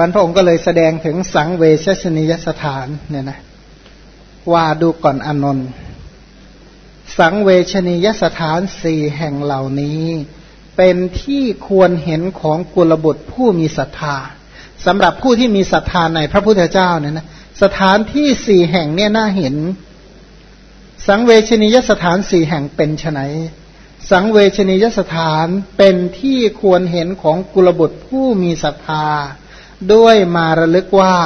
พันพระองค์ก็เลยแสดงถึงสังเวชชนียสถานเนี่ยนะว่าดูก่อนอนนท์สังเวชนียสถานสี่แห่งเหล่านี้ เป็นที่ควรเห็นของกุลบุตรผู้มีศรัทธาสำหรับผู้ที่มีศรัทธาในพระพุทธเจ้าเนี่ยนะสถานที่สี่แห่งเนี่ยน่าเห็น สังเวชนียสถานสี่แห่งเป็นไนสังเวชนียสถานเป็นที่ควรเห็นของกุลบุตรผู้มีศรัทธา ด้วยมาระลึกว่า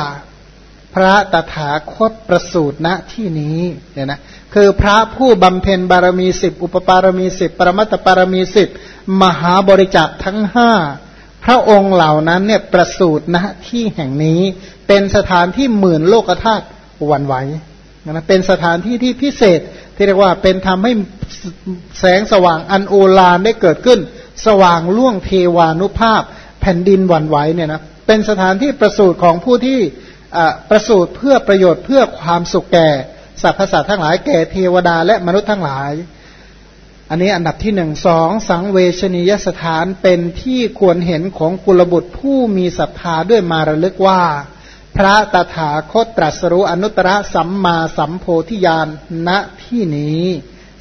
พระตถาคตประสูตรณที่นี้เนี่ยนะคือพระผู้บำเพ็ญบารมีสิบอุปปารมีสิบปรมัตตปารมีสิบมหาบริจาคทั้งห้าพระองค์เหล่านั้นเนี่ยประสูตรณที่แห่งนี้ เป็นสถานที่หมื่นโลกธาตุวันไหวนะเป็นสถานที่ที่พิเศษที่เรียกว่าเป็นทำให้แสงสว่างอันโอฬารได้เกิดขึ้น สว่างล่วงเทวานุภาพแผ่นดินวันไหวเนี่ยนะ เป็นสถานที่ประสูตรของผู้ที่ประสูตรเพื่อประโยชน์เพื่อความสุขแก่สรรพสัตว์ทั้งหลายแก่เทวดาและมนุษย์ทั้งหลาย อันนี้อันดับที่หนึ่งสองสังเวชนียสถานเป็นที่ควรเห็นของกุลบุตรผู้มีศรัทธาด้วยมาระลึกว่า พระตถาคตตรัสรู้อนุตตรสัมมาสัมโพธิญาณณที่นี้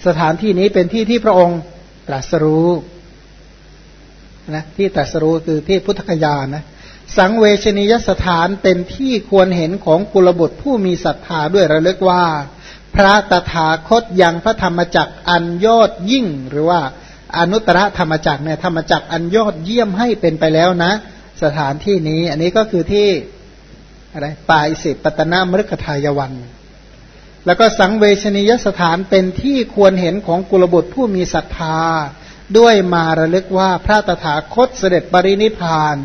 สถานที่นี้เป็นที่ที่พระองค์ตรัสรู้นะที่ตรัสรู้คือที่พุทธคยานะ สังเวชนียสถานเป็นที่ควรเห็นของกุลบุตรผู้มีศรัทธาด้วยระลึกว่า พระตถาคตยังพระธรรมจักรอันยอดยิ่ง หรือว่าอนุตตรธรรมจักรเนี่ยธรรมจักรอันยอดเยี่ยมให้เป็นไปแล้วนะ สถานที่นี้ อันนี้ก็คือที่อะไรปาอิสิปตนามฤคทายวัน แล้วก็สังเวชนียสถานเป็นที่ควรเห็นของกุลบุตรผู้มีศรัทธา ด้วยมาระลึกว่าพระตถาคตเสด็จปรินิพาน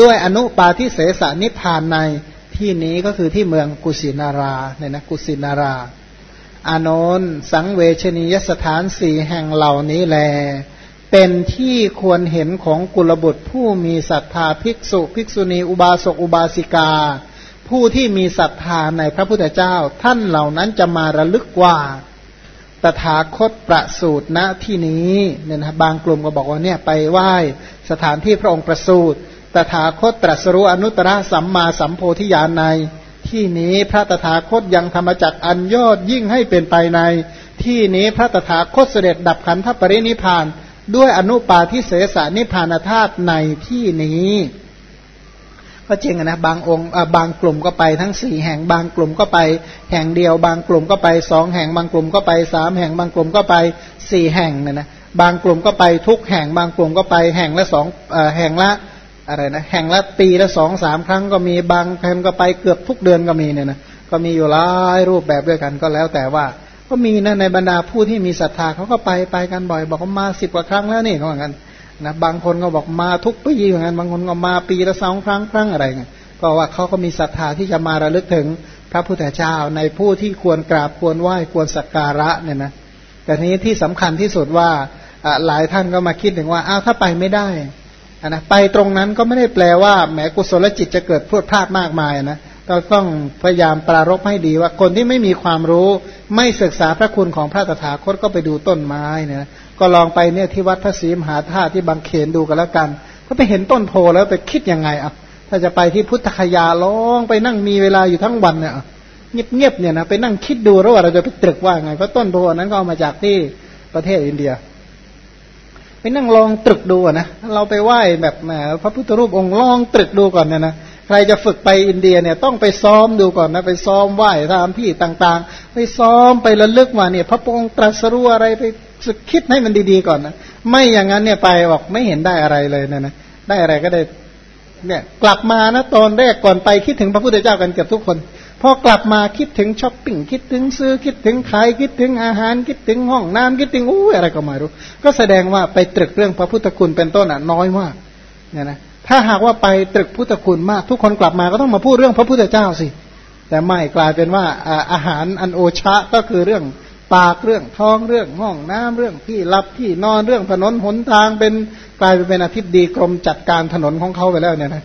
ด้วยอนุปาทิเสสนิพานในที่นี้ก็คือที่เมืองกุสินาราเนี่ยนะกุสินารา อานนท์สังเวชนียสถานสี่แห่งเหล่านี้แล เป็นที่ควรเห็นของกุลบุตรผู้มีศรัทธาภิกษุภิกษุณีอุบาสกอุบาสิกา ผู้ที่มีศรัทธาในพระพุทธเจ้า ท่านเหล่านั้นจะมาระลึกว่าตถาคตประสูตรณที่นี้เนี่ยนะบางกลุ่มก็บอกว่าเนี่ยไปไหว้สถานที่พระองค์ประสูตร ตถาคตตรัสรู้อนุตตรสัมมาสัมโพธิญาณใน ที่นี้พระตถาคตยังธรรมจักอันยอดยิ่งให้เป็นไปใน ที่นี้พระตถาคตเสด็จดับขันธปรินิพาน ด้วยอนุปาทิเสสนิพานธาตุในที่นี้ ก็จริงนะบางองค์บางกลุ่มก็ไปทั้งสี่แห่งบางกลุ่มก็ไป แห่งเดียว บางกลุ่มก็ไปสองแห่งบางกลุ่มก็ไปสามแห่งบางกลุ่มก็ไปสี่แห่งเนี่ยนะบางกลุ่มก็ไปทุกแห่งบางกลุ่มก็ไปแห่งละสองแห่งละ อะไรนะแห่งละปีละสองสามครั้งก็มีบางแห่งก็ไปเกือบทุกเดือนก็มีเนี่ยนะก็มีอยู่หลายรูปแบบด้วยกันก็แล้วแต่ว่า ก็มีนะในบรรดาผู้ที่มีศรัทธาเขาก็ไปไปกันบ่อย บอกว่ามาสิบกว่าครั้งแล้วนี่เขาบอกกันนะบางคนก็บอกมาทุกปีเหมือนกันบางคนก็มาปีละสองครั้งครั้งอะไรเงี้ยก็ว่าเขาก็มีศรัทธาที่จะมาระลึกถึงพระพุทธเจ้าในผู้ที่ควรกราบควรไหว้ควรสักการะเนี่ยนะแต่ทีนี้ที่สำคัญที่สุดว่าหลายท่านก็มาคิดถึงว่าอ้าวถ้าไปไม่ได้ นะไปตรงนั้นก็ไม่ได้แปลว่าแหมกุศลจิตจะเกิดพรวดพลาดมากมายนะเราต้องพยายามปรารบให้ดีว่าคนที่ไม่มีความรู้ไม่ศึกษาพระคุณของพระตถาคตก็ไปดูต้นไม้เนี่ยก็ลองไปเนี่ยที่วัดพระศรีมหาธาตุที่บางเขนดูกันแล้วกัน ก็ไปเห็นต้นโพแล้วไปคิดยังไงอะถ้าจะไปที่พุทธคยาลองไปนั่งมีเวลาอยู่ทั้งวันเนี่ยเงียบๆเนี่ยนะไปนั่งคิดดูแล้วว่าเราจะไปตรึกว่าไงเพราะต้นโพนั้นก็เอามาจากที่ประเทศอินเดีย ไปนั่งลองตรึกดูนะเราไปไหว้แบบแหมพระพุทธรูปองค์ลองตรึกดูก่อนเนี่ยนะใครจะฝึกไปอินเดียเนี่ยต้องไปซ้อมดูก่อนนะไปซ้อมไหว้ตามที่ต่างๆ ไปซ้อมไประลึกว่าเนี่ย พระองค์ตรัสรู้อะไรไปสคิดให้มันดีๆก่อนนะไม่อย่างนั้นเนี่ยไปบอกไม่เห็นได้อะไรเลยเนี่ยนะได้อะไรก็ได้เนี่ยกลับมานะตอนแรกก่อนไปคิดถึงพระพุทธเจ้ากันเกือบทุกคน พอกลับมาคิดถึงช้อปปิ้งคิดถึงซื้อคิดถึงขายคิดถึงอาหารคิดถึงห้องน้ำคิดถึงอู้อะไรก็ไม่รู้ ก็แสดงว่าไปตรึกเรื่องพระพุทธคุณเป็นต้นอะน้อยมากเนี่ยนะถ้าหากว่าไปตรึกพุทธคุณมาก ทุกคนกลับมาก็ต้องมาพูดเรื่องพระพุทธเจ้าสิ แต่ไม่กลายเป็นว่าอาหารอันโอชะก็คือเรื่องปากเรื่องท้องเรื่องห้องน้ำเรื่องที่รับที่นอนเรื่องถนนหนทางเป็นกลายเป็นอาทิตย์ดีกรมจัดการถนนของเขาไปแล้วเนี่ยนะ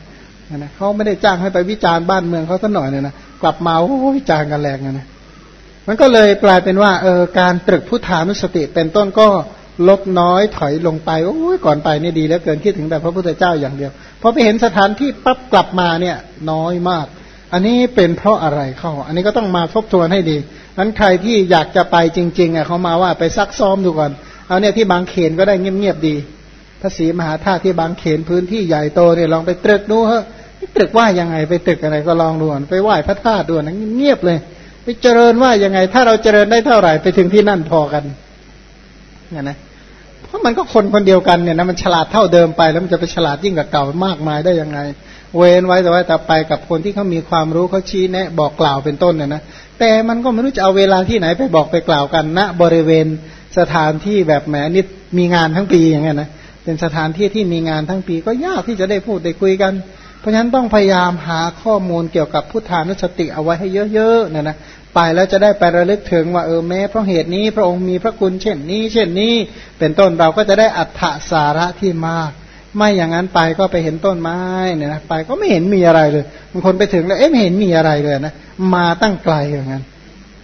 นะเขาไม่ได้จ้างให้ไปวิจารณ์บ้านเมืองเขาสักหน่อยเนี่ยนะ กลับมาโอ้วิจารณ์กันแรงนะมันก็เลยกลายเป็นว่าเออการตรึกพุทธานุสติเป็นต้นก็ลดน้อยถอยลงไปโอ้ยก่อนไปนี่ดีแล้วเกินคิดถึงแต่พระพุทธเจ้าอย่างเดียวพอไปเห็นสถานที่ปั๊บกลับมาเนี่ยน้อยมาก อันนี้เป็นเพราะอะไรเข้า อันนี้ก็ต้องมาทบทวนให้ดีนั้นใครที่อยากจะไปจริงๆอะเขามาว่าไปซักซ้อมดูก่อน เอาเนี่ยที่บางเขนก็ได้เงียบๆดีพระศรีมหาธาตุที่บางเขนพื้นที่ใหญ่โตเนี่ยลองไปตรึกดูเฮ้ ตึกว่ายังไงไปตึกอะไรก็ลองดูไปไหว้พระธาตุด้วยนะเงียบเลย ไปเจริญว่ายังไง ถ้าเราเจริญได้เท่าไหร่ไปถึงที่นั่นพอกันเนี่ยนะเพราะมันก็คนคนเดียวกันเนี่ยนะมันฉลาดเท่าเดิมไป แล้วมันจะไปฉลาดยิ่งกว่าเก่ามากมายได้ยังไง เว้นไว้แต่ว่าแต่ไปกับคนที่เขามีความรู้เขาชี้แนะ บอกกล่าวเป็นต้นเนี่ยนะแต่มันก็ไม่รู้จะเอาเวลาที่ไหนไปบอกไปกล่าวกันณนะบริเวณสถานที่แบบแหมนิดมีงานทั้งปีอย่างเงี้ยนะเป็นสถานที่ที่มีงานทั้งปีก็ยากที่จะได้พูดได้คุยกัน เพราะฉะนั้นต้องพยายามหาข้อมูลเกี่ยวกับพุทธานุสติเอาไว้ให้เยอะๆนะนะไปแล้วจะได้ไประลึกถึงว่าเออแม้เพราะเหตุนี้พระองค์มีพระคุณเช่นนี้ เช่นนี้ เป็นต้นเราก็จะได้อัตถสาระที่มาก ไม่อย่างนั้นไปก็ไปเห็นต้นไม้เนี่ยนะไปก็ไม่เห็นมีอะไรเลยบางคนไปถึงแล้วเอ๊ะไม่เห็นมีอะไรเลยนะมาตั้งไกลอย่างนั้น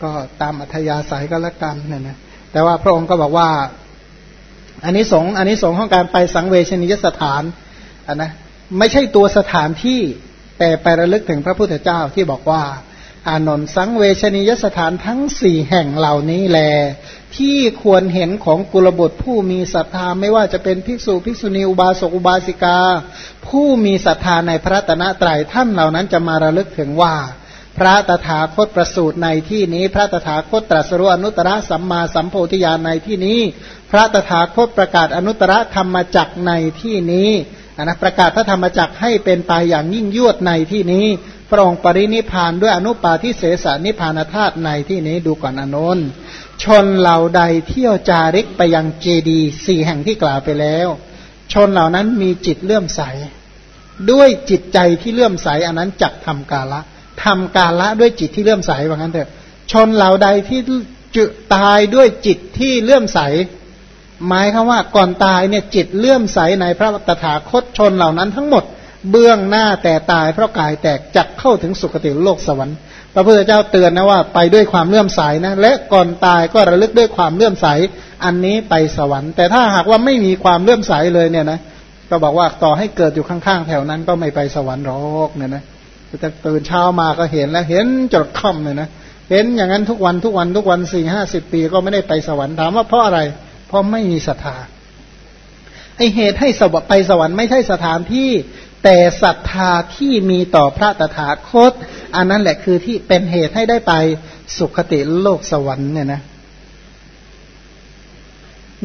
ก็ตามอัธยาศัยก็แล้วกันเนี่ยนะแต่ว่าพระองค์ก็บอกว่าอันนี้สงอันนี้สงของการไปสังเวชนียสถานอันนะ ไม่ใช่ตัวสถานที่ แต่ไประลึกถึงพระพุทธเจ้าที่บอกว่า อานนท์สังเวชนียสถานทั้งสี่แห่งเหล่านี้แล ที่ควรเห็นของกุลบุตรผู้มีศรัทธาไม่ว่าจะเป็นภิกษุภิกษุณีอุบาสกอุบาสิกา ผู้มีศรัทธาในพระตนะตรัยท่านเหล่านั้นจะมาระลึกถึงว่าพระตถาคตประสูตรในที่นี้ พระตถาคตตรัสรู้อนุตตรสัมมาสัมโพธิญาณในที่นี้ พระตถาคตประกาศอนุตตรธรรมจักในที่นี้ นะประกาศพระธรรมจักให้เป็นไปอย่างยิ่งยวดในที่นี้ พระองค์ปรินิพานด้วยอนุปาทิเสสนิพานธาตุในที่นี้ดูก่อนอนนท์ชนเหล่าใดเที่ยวจาริกไปยังเจดีสี่แห่งที่กล่าวไปแล้ว ชนเหล่านั้นมีจิตเลื่อมใส ด้วยจิตใจที่เลื่อมใสอันนั้นจักทำกาละทำกาละด้วยจิตที่เลื่อมใสว่างั้นเถอะ ชนเหล่าใดที่จตายด้วยจิตที่เลื่อมใส หมายคือว่าก่อนตายเนี่ยจิตเลื่อมใสในพระตถาคตชนเหล่านั้นทั้งหมดเบื้องหน้าแต่ตายเพราะกายแตกจักเข้าถึงสุคติโลกสวรรค์พระพุทธเจ้าเตือนนะว่าไปด้วยความเลื่อมใสนะและก่อนตายก็ระลึกด้วยความเลื่อมใสอันนี้ไปสวรรค์ แต่ถ้าหากว่าไม่มีความเลื่อมใสเลยเนี่ยนะก็บอกว่าต่อให้เกิดอยู่ข้างๆแถวนั้นก็ไม่ไปสวรรค์หรอกเนี่ยนะจะตื่นเช้ามาก็เห็นแล้วเห็นจดค่ำเลยนะเห็นอย่างนั้นทุกวันทุกวันทุกวันสี่ห้าสิบปีก็ไม่ได้ไปสวรรค์ถามว่าเพราะอะไรเเพราะไม่มีศรัทธาไอเหตุให้สวไปสวรรค์ไม่ใช่สถานที่ แต่ศรัทธาที่มีต่อพระตถาคต อันนั้นแหละคือที่เป็นเหตุให้ได้ไปสุขติโลกสวรรค์เนี่ยนะ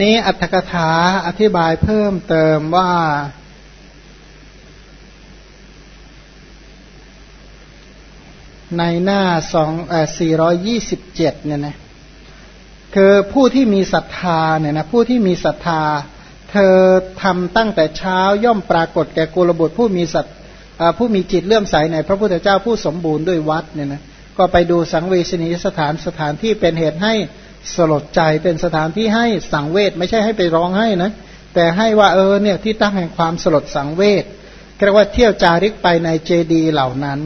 นี้อัตถกถาอธิบายเพิ่มเติมว่า ในหน้าสองสี่ร้อยยี่สิบเจ็ดเนี่ยนะ คือผู้ที่มีศรัทธาเนี่ยนะผู้ที่มีศรัทธา เธอทำตั้งแต่เช้าย่อมปรากฏแก่กุลบุตรผู้มีสัตผู้มีจิตเลื่อมใสในพระพุทธเจ้าผู้สมบูรณ์ด้วยวัดเนี่ยนะก็ไปดูสังเวชนียสถานสถานที่เป็นเหตุให้สลดใจเป็นสถานที่ให้สังเวชไม่ใช่ให้ไปร้องให้นะแต่ให้ว่าเออเนี่ยที่ตั้งแห่งความสลดสังเวชเรียกว่าเที่ยวจาริกไปในเจดีเหล่านั้น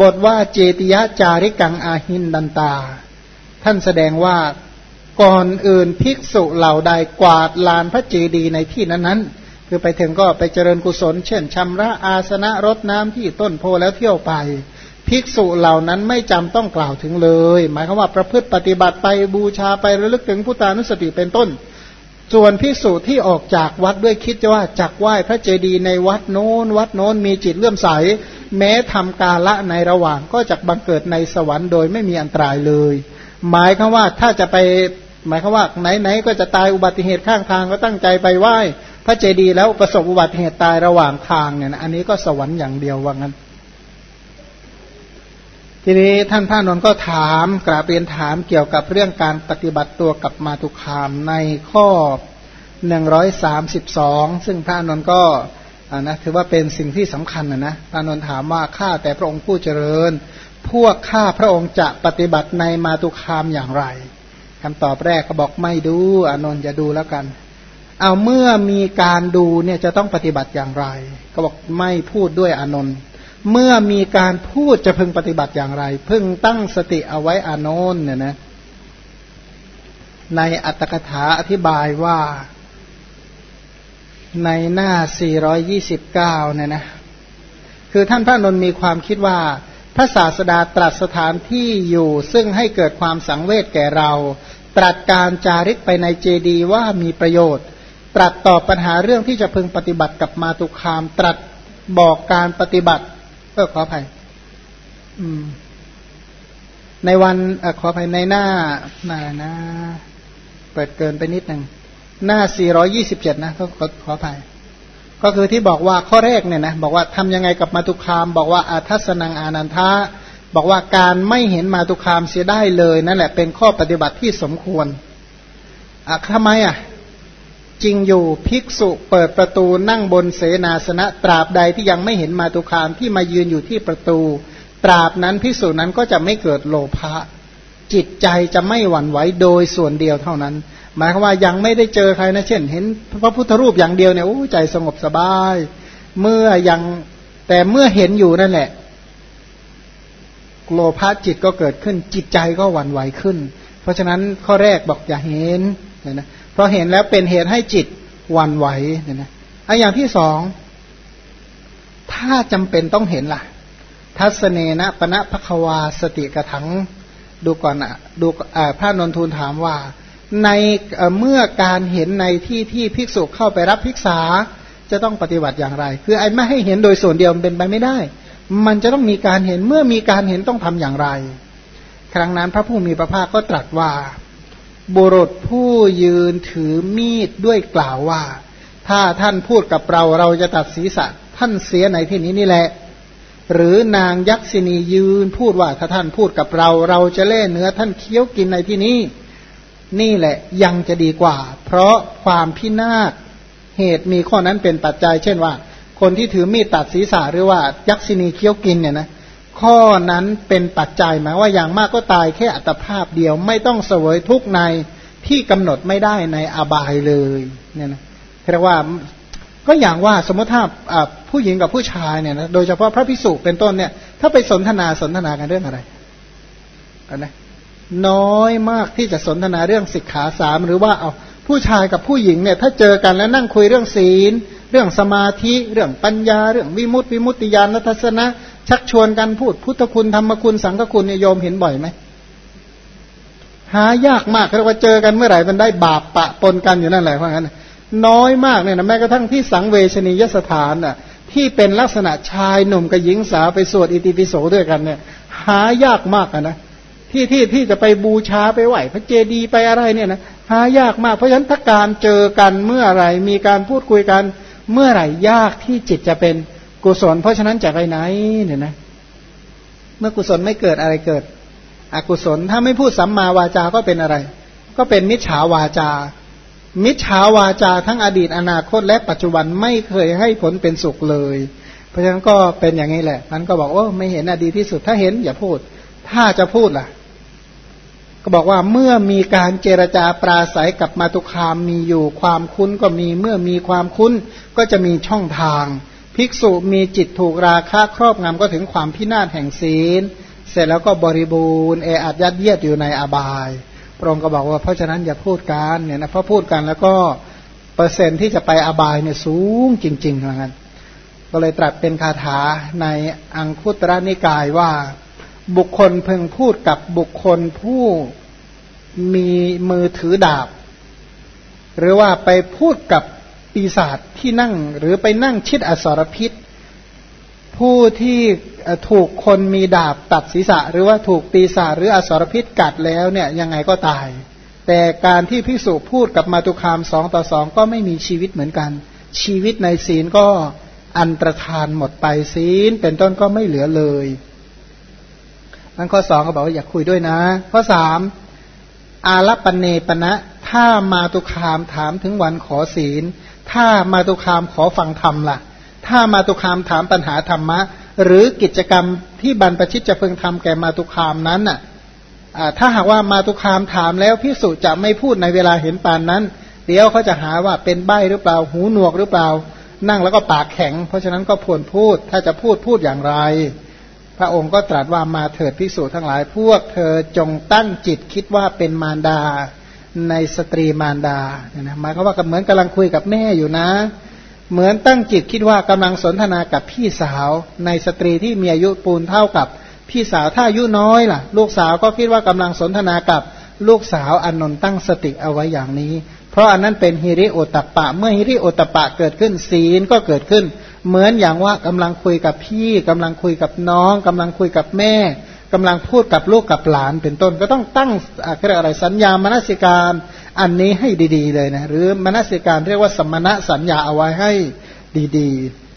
บทว่าเจติยะจาริกังอาหินดันตา ท่านแสดงว่าก่อนอื่นภิกษุเหล่าใดกวาดลานพระเจดีย์ในที่นั้นๆ คือไปถึงก็ไปเจริญกุศล เช่นชำระอาสนะรดน้ำที่ต้นโพแล้วเที่ยวไป ภิกษุเหล่านั้นไม่จำต้องกล่าวถึงเลย หมายความว่าประพฤติปฏิบัติไปบูชาไประลึกถึงพุทธานุสติเป็นต้น ส่วนภิกษุที่ออกจากวัดด้วยคิดว่าจักไหว้พระเจดีย์ในวัดโน้น วัดโน้นมีจิตเลื่อมใส แม้ทำกาละในระหว่างก็จะบังเกิดในสวรรค์โดยไม่มีอันตรายเลย หมายคือว่าถ้าจะไปหมายคือว่าไหนๆก็จะตายอุบัติเหตุข้างทางก็ตั้งใจไปไหว้พระเจดีย์แล้วประสบอุบัติเหตุตายระหว่างทางเนี่ยอันนี้ก็สวรรค์อย่างเดียวว่างั้น ทีนี้ท่านพระนนท์ก็ถามกราบเรียนถามเกี่ยวกับเรื่องการปฏิบัติตัวกับมาตุคามในข้อหนึ่งร้อยสามสิบสองซึ่งพระนนท์ก็อ่านะถือว่าเป็นสิ่งที่สำคัญนะนะอานนท์ถามว่าข้าแต่พระองค์ผู้เจริญ พวกข้าพระองค์จะปฏิบัติในมาตุคามอย่างไรคำตอบแรกก็บอกไม่ดูอานนท์จะดูแล้วกัน เอาเมื่อมีการดูเนี่ยจะต้องปฏิบัติอย่างไร ก็บอกไม่พูดด้วยอานนท์เมื่อมีการพูดจะพึงปฏิบัติอย่างไร พึงตั้งสติเอาไว้อานนท์เนี่ยนะ ในอัตถกถาอธิบายว่า ในหน้า 429 เนี่ยนะ คือท่านพระนนท์มีความคิดว่า พระศาสดาตรัสสถานที่อยู่ซึ่งให้เกิดความสังเวชแก่เรา ตรัสการจาริกไปในเจดีว่ามีประโยชน์ ตรัสตอบปัญหาเรื่องที่จะพึงปฏิบัติกับมาตุคาม ตรัสบอกการปฏิบัติเออขออภัยในวันอขออภัยในหน้าหน้านะ เปิดเกินไปนิดหนึ่งหน้า 427 นะขอขออภัย ก็คือที่บอกว่าข้อแรกเนี่ยนะบอกว่าทำยังไงกับมาตุคาม บอกว่าอาทัศนังอานันทะบอกว่าการไม่เห็นมาตุคามเสียได้เลยนั่นแหละเป็นข้อปฏิบัติที่สมควรอะทำไมอะจริงอยู่ภิกษุเปิดประตูนั่งบนเสนาสนะตราบใดที่ยังไม่เห็นมาตุคามที่มายืนอยู่ที่ประตู ตราบนั้นภิกษุนั้นก็จะไม่เกิดโลภะจิตใจจะไม่หวั่นไหวโดยส่วนเดียวเท่านั้น หมายความว่ายังไม่ได้เจอใครนะเช่น เห็นพระพุทธรูปอย่างเดียวเนี่ยโอ้ใจสงบสบาย เมื่อยังแต่เมื่อเห็นอยู่นั่นแหละโลภะจิตก็เกิดขึ้นจิตใจก็หวั่นไหวขึ้น เพราะฉะนั้นข้อแรกบอกอย่าเห็นเนี่ยนะเพราะเห็นแล้วเป็นเหตุให้จิตหวั่นไหวเนี่ยนะอันอย่างที่สองถ้าจำเป็นต้องเห็นล่ะ ทัศเนนะปณะภควาสติกระถัง ดูก่อนอะดูพระนนทูลถามว่า ในเมื่อการเห็นในที่ที่ภิกษุเข้าไปรับภิกษาจะต้องปฏิบัติอย่างไร คือไอ้ไม่ให้เห็นโดยส่วนเดียวเป็นไปไม่ได้ มันจะต้องมีการเห็นเมื่อมีการเห็นต้องทำอย่างไร ครั้งนั้นพระผู้มีพระภาคก็ตรัสว่า บุรุษผู้ยืนถือมีดด้วยกล่าวว่า ถ้าท่านพูดกับเราเราจะตัดศีรษะท่านเสียในที่นี้นี่แหละ หรือนางยักษินียืนพูดว่าถ้าท่านพูดกับเราเราจะเล่เนื้อท่านเคี้ยวกินในที่นี้ นี่แหละยังจะดีกว่า เพราะความพินาศเหตุมีข้อนั้นเป็นปัจจัย เช่นว่า คนที่ถือมีดตัดศีรษะหรือว่ายักษินีเคี้ยวกินเนี่ยนะข้อนั้นเป็นปัจจัยหมายว่าอย่างมากก็ตายแค่อัตภาพเดียวไม่ต้องเสวยทุกในที่กำหนดไม่ได้ในอบายเลยเนี่ยนะเรียกว่าก็อย่างว่าสมมติถ้าผู้หญิงกับผู้ชายเนี่ยนะโดยเฉพาะพระพิสุเป็นต้นเนี่ยถ้าไปสนทนาสนทนากันเรื่องอะไรกันนะ น้อยมากที่จะสนทนาเรื่องสิกขาสามหรือว่าเอาผู้ชายกับผู้หญิงเนี่ยถ้าเจอกันแล้วนั่งคุยเรื่องศีล เรื่องสมาธิ เรื่องปัญญา เรื่องวิมุตติวิมุตติญาณทัศนะ ชักชวนกันพูดพุทธคุณธรรมคุณสังฆคุณเนี่ยโยมเห็นบ่อยไหมหายากมากเรียกว่าเจอกันเมื่อไหร่มันได้บาปปะปนกันอยู่นั่นแหละเพราะงั้นน้อยมากเนี่ยนะแม้กระทั่งที่สังเวชนียสถานอะที่เป็นลักษณะชายหนุ่มกับหญิงสาวไปสวดอิติปิโสด้วยกันเนี่ย หายากมากนะ ที่ที่ที่จะไปบูชาไปไหวพระเจดีย์ไปอะไรเนี่ยนะหายากมากเพราะฉะนั้นถ้าการเจอกันเมื่อไรมีการพูดคุยกันเมื่อไหร่ยากที่จิตจะเป็นกุศล เพราะฉะนั้นจะไปไหนเนี่ยนะเมื่อกุศลไม่เกิดอะไรเกิด อกุศลถ้าไม่พูดสัมมาวาจาก็เป็นอะไร ก็เป็นมิจฉาวาจา มิจฉาวาจาทั้งอดีตอนาคตและปัจจุบันไม่เคยให้ผลเป็นสุขเลย เพราะฉะนั้นก็เป็นอย่างนี้แหละมันก็บอกว่าไม่เห็นอดีตที่สุดถ้าเห็นอย่าพูด ถ้าจะพูดล่ะ ก็บอกว่าเมื่อมีการเจรจาปราศัยกับมาตุคามมีอยู่ความคุ้นก็มีเมื่อมีความคุ้นก็จะมีช่องทาง ภิกษุมีจิตถูกราคะครอบงำก็ถึงความพินาศแห่งศีล เสร็จแล้วก็บริบูรณ์เออัดยัดเยียดอยู่ในอบายพระองค์ก็บอกว่าเพราะฉะนั้นอย่าพูดกันเนี่ยนะเพราะพูดกันแล้วก็เปอร์เซ็นต์ที่จะไปอบายเนี่ยสูงจริงๆเหมือนกันก็เลยตรัสเป็นคาถาในอังคุตระนิกายว่า บุคคลเพึงพูดกับบุคคลผู้มีมือถือดาบ หรือว่าไปพูดกับปีศาจที่นั่ง หรือไปนั่งชิดอสรพิษ ผู้ที่ถูกคนมีดาบตัดศีรษะ หรือว่าถูกปีศาจหรืออสรพิษกัดแล้วเนี่ยยังไงก็ตาย แต่การที่พิสุพูดกับมาตุคามสองต่อสองก็ไม่มีชีวิตเหมือนกัน ชีวิตในศีลก็อันตรธานหมดไปศีลเป็นต้นก็ไม่เหลือเลย นั่นข้อสองเขาบอกว่าอยากคุยด้วยนะ ข้อสามอาลปเนปณะถ้ามาตุคามถามถึงวันขอศีล ถ้ามาตุคามขอฟังธรรมละ่ะ ถ้ามาตุคามถามปัญหาธรรมะ หรือกิจกรรมที่บรรพชิตจะพึงทำแก่มาตุคามนั้นน่ะถ้าหากว่ามาตุคามถามแล้วพิสุจะไม่พูดในเวลาเห็นปานนั้น เดี๋ยวเขาจะหาว่าเป็นใบหรือเปล่าหูหนวกหรือเปล่า นั่งแล้วก็ปากแข็ง เพราะฉะนั้นก็พวนพูดถ้าจะพูดพูดอย่างไร พระองค์ก็ตรัสว่ามาเถิดภิกษุทั้งหลาย พวกเธอจงตั้งจิตคิดว่าเป็นมารดาในสตรีมารดาเนี่ยนะหมายความว่าเหมือนกำลังคุยกับแม่อยู่นะ เหมือนตั้งจิตคิดว่ากำลังสนทนากับพี่สาวในสตรีที่มีอายุปูนเท่ากับพี่สาวถ้าอายุน้อยล่ะ ลูกสาวก็คิดว่ากำลังสนทนากับลูกสาวอานนท์ตั้งสติเอาไว้อย่างนี้ เพราะอันนั้นเป็นหิริโอตตัปปะ เมื่อหิริโอตตัปปะเกิดขึ้นศีลก็เกิดขึ้น เหมือนอย่างว่ากำลังคุยกับพี่กำลังคุยกับน้องกำลังคุยกับแม่กำลังพูดกับลูกกับหลานเป็นต้น ก็ต้องตั้งอะไรสัญญามนสิการอันนี้ให้ดี ๆ เลยนะหรือมนสิการเรียกว่าสมณะสัญญาเอาไว้ให้ดี ๆ